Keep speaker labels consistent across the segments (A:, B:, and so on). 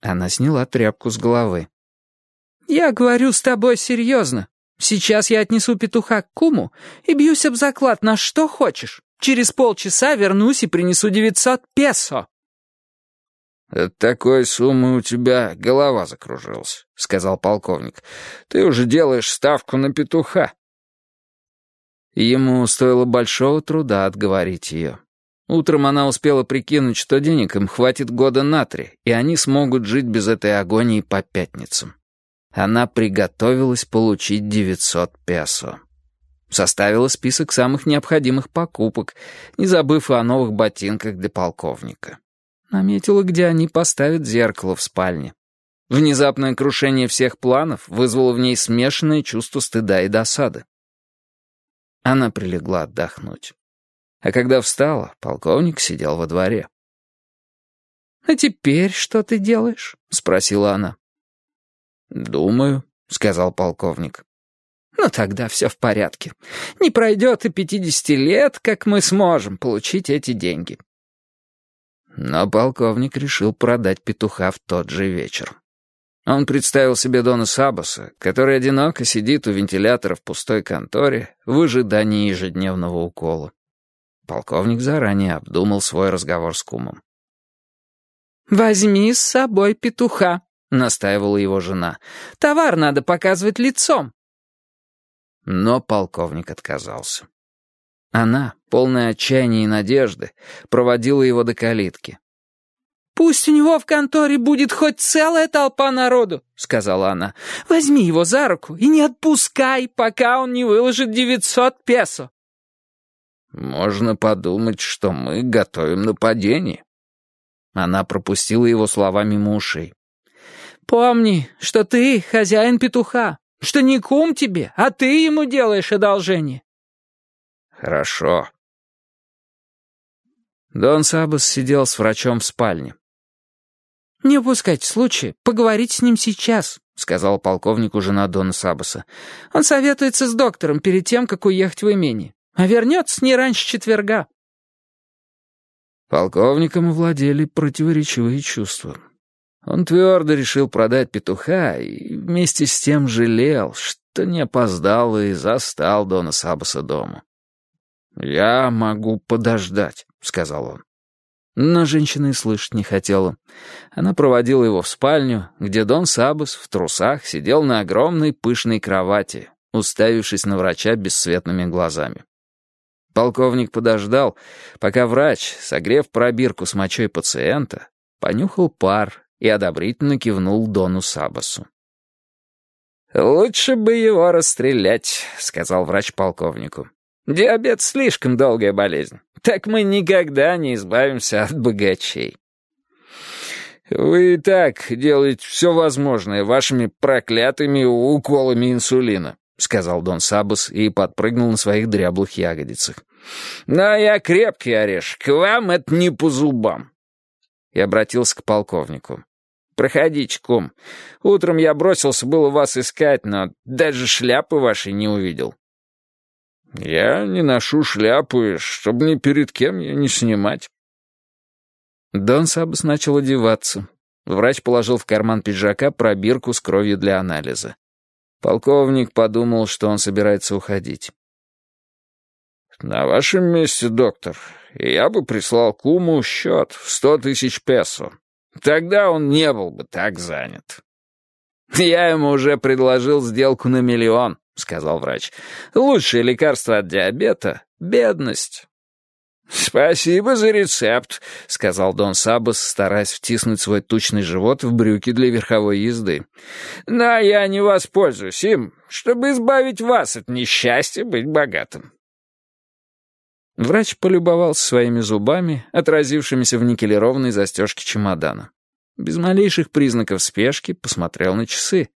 A: Она сняла тряпку с головы.
B: «Я говорю с тобой серьезно. Сейчас я отнесу петуха к куму и бьюсь об заклад на что хочешь. Через полчаса вернусь и принесу девятьсот песо».
A: «От такой суммы у тебя голова закружилась», — сказал полковник. «Ты уже делаешь ставку на петуха». Ему стоило большого труда отговорить ее. Утром она успела прикинуть, что денег им хватит года на три, и они смогут жить без этой агонии по пятницам. Она приготовилась получить 900 песо. Составила список самых необходимых покупок, не забыв и о новых ботинках для полковника. Наметила, где они поставят зеркало в спальне. Внезапное крушение всех планов вызвало в ней смешанное чувство стыда и досады. Она прилегла отдохнуть. А когда встала, полковник сидел во дворе.
B: «А теперь что ты делаешь?» — спросила она.
A: «Думаю», — сказал полковник.
B: «Ну тогда все в порядке. Не пройдет и пятидесяти лет, как мы сможем получить эти деньги».
A: Но полковник решил продать петуха в тот же вечер. Он представил себе Дона Сабаса, который одиноко сидит у вентилятора в пустой конторе в ожидании ежедневного укола. Полковник заранее обдумал свой разговор с кумом.
B: «Возьми с собой петуха», — настаивала его жена. «Товар надо показывать лицом».
A: Но полковник отказался. Она, полная отчаяния и надежды, проводила его до калитки.
B: «Пусть у него в конторе будет хоть целая толпа народу», — сказала она. «Возьми его за руку и не отпускай, пока он не выложит девятьсот песо».
A: «Можно подумать, что мы готовим нападение». Она пропустила его слова мимо ушей.
B: «Помни, что ты хозяин петуха, что не кум тебе, а ты ему делаешь одолжение».
A: «Хорошо». Дон Сабас сидел с врачом в спальне.
B: «Не упускайте случая поговорить с ним сейчас», — сказал полковнику жена Дона Сабаса. «Он советуется с доктором перед тем, как уехать в имение, а вернется не раньше четверга».
A: Полковником овладели противоречивые чувства. Он твердо решил продать петуха и вместе с тем жалел, что не опоздал и застал Дона Сабаса дома. «Я могу подождать», — сказал он. Но женщина и слышать не хотела. Она проводила его в спальню, где Дон Сабас в трусах сидел на огромной пышной кровати, уставившись на врача бесцветными глазами. Полковник подождал, пока врач, согрев пробирку с мочой пациента, понюхал пар и одобрительно кивнул Дону Сабасу.
C: «Лучше бы его расстрелять», — сказал врач полковнику. «Диабет — слишком долгая болезнь. Так мы никогда не избавимся от богачей».
A: «Вы и так делаете все возможное вашими проклятыми уколами инсулина», — сказал Дон Сабас и подпрыгнул на своих дряблых ягодицах.
C: «Но я крепкий орешек, вам это не по зубам».
A: И обратился к полковнику.
C: «Проходите, кум. Утром я бросился было вас искать, но даже шляпы вашей не увидел».
A: «Я не ношу шляпы, чтобы ни перед кем ее не снимать». Дон Сабас начал одеваться. Врач положил в карман пиджака пробирку с кровью для анализа. Полковник подумал, что он собирается уходить. «На вашем месте, доктор, я бы прислал куму счет в сто тысяч песо. Тогда он не был бы так занят».
C: «Я ему уже предложил сделку на миллион», — сказал врач. «Лучшее лекарство от диабета — бедность».
A: «Спасибо за рецепт», — сказал Дон Сабас, стараясь втиснуть свой тучный живот в брюки для верховой езды.
C: «Но я не воспользуюсь им, чтобы избавить вас от несчастья быть богатым».
A: Врач полюбовался своими зубами, отразившимися в никелированной застежке чемодана. Без малейших признаков спешки посмотрел на часы.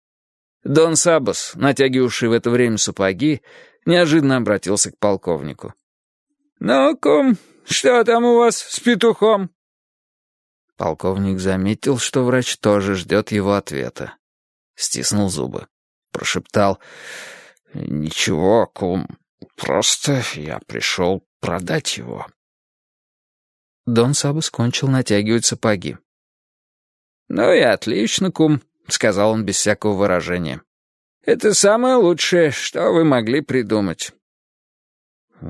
A: Дон Сабас, натягивавший в это время сапоги, неожиданно обратился к полковнику.
C: «Ну, кум, что там у вас с петухом?»
A: Полковник заметил, что врач тоже ждет его ответа. Стиснул зубы. Прошептал. «Ничего, кум, просто я пришел продать его». Дон Сабас кончил натягивать сапоги. «Ну и отлично, кум», — сказал он без всякого выражения. «Это самое лучшее, что вы могли придумать».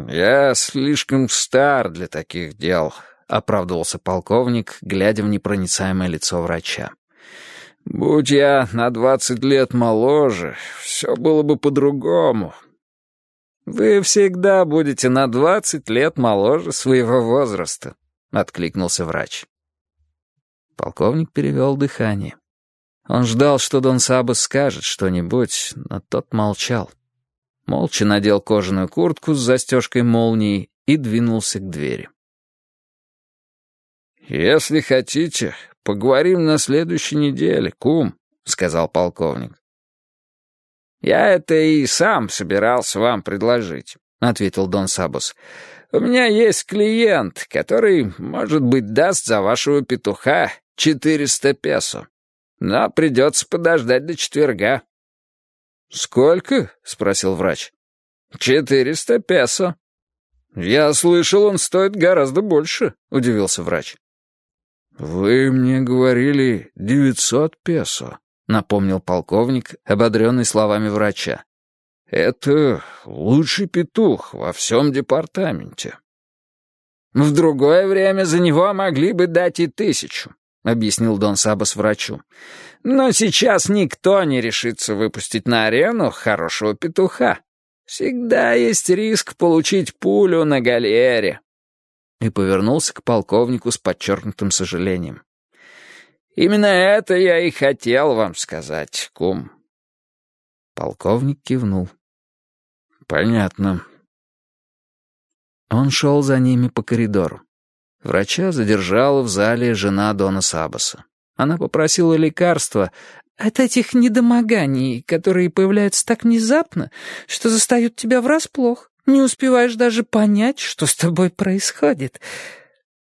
A: «Я слишком стар для таких дел», — оправдывался полковник, глядя в непроницаемое лицо врача. «Будь я на двадцать лет моложе, все было бы по-другому». «Вы всегда будете на двадцать лет моложе своего возраста», — откликнулся врач. Полковник перевел дыхание. Он ждал, что Дон Сабас скажет что-нибудь, но тот молчал. Молча надел кожаную куртку с застежкой молнии и двинулся к двери. «Если хотите, поговорим на следующей неделе, кум», — сказал полковник. «Я это и сам собирался вам предложить», — ответил Дон Сабус. «У меня есть клиент, который, может быть, даст за вашего петуха четыреста песо. Но придется подождать до четверга». «Сколько?» — спросил врач. «Четыреста песо». «Я слышал, он стоит гораздо больше», — удивился врач. «Вы мне говорили девятьсот песо», — напомнил полковник, ободренный словами врача. «Это лучший петух во всем департаменте». «В другое время за него могли бы дать и тысячу», — объяснил Дон Сабас врачу. «Но сейчас никто не решится выпустить на арену хорошего петуха. Всегда есть риск получить пулю на галере» и повернулся к полковнику с подчеркнутым сожалением. «Именно это я и хотел вам сказать, кум». Полковник кивнул. «Понятно». Он шел за ними по коридору. Врача задержала в зале жена Дона Сабаса. Она попросила лекарства от этих недомоганий, которые появляются так внезапно, что застают тебя врасплох. Не успеваешь даже понять, что с тобой происходит.